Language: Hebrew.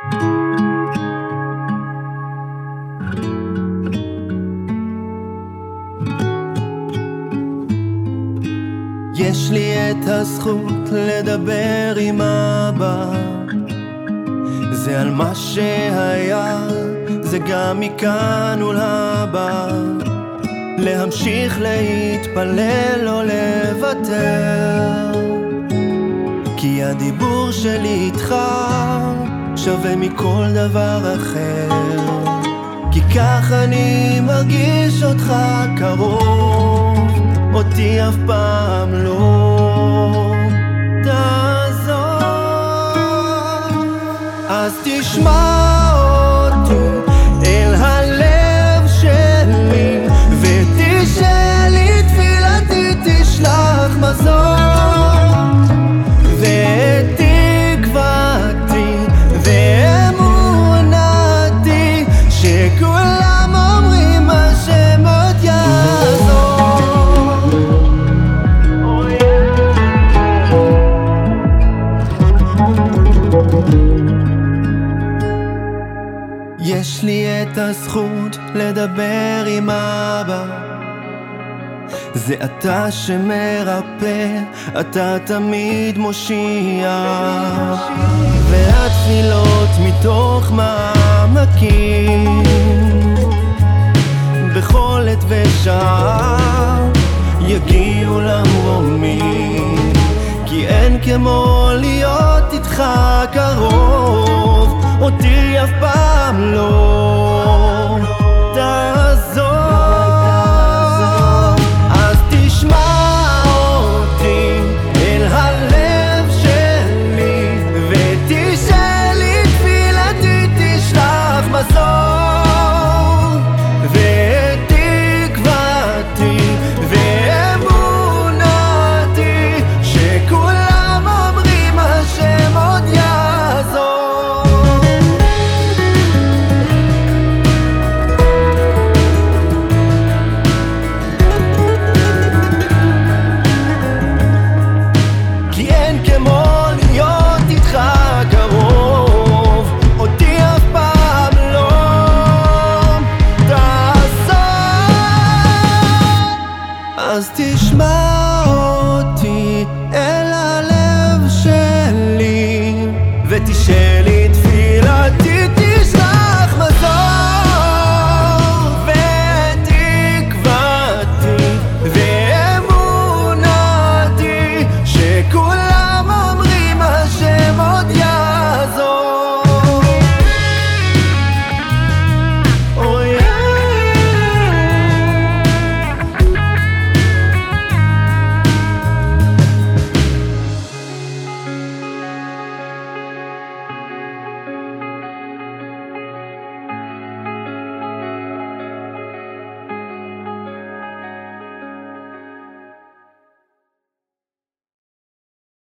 יש לי את הזכות לדבר עם אבא. זה על מה שהיה, זה גם מכאן ולהבא להמשיך להתפלל או לוותר. כי הדיבור שלי איתך שווה מכל דבר אחר. כי כך אני מרגיש אותך קרוב אותי אף פעם לא. תעזור. אז תשמע יש לי את הזכות לדבר עם אבא. זה אתה שמרפא, אתה תמיד מושיע. והתפילות מתוך מעמקים. בכל עת ושעה יגיעו למרומים כי אין כמו להיות איתך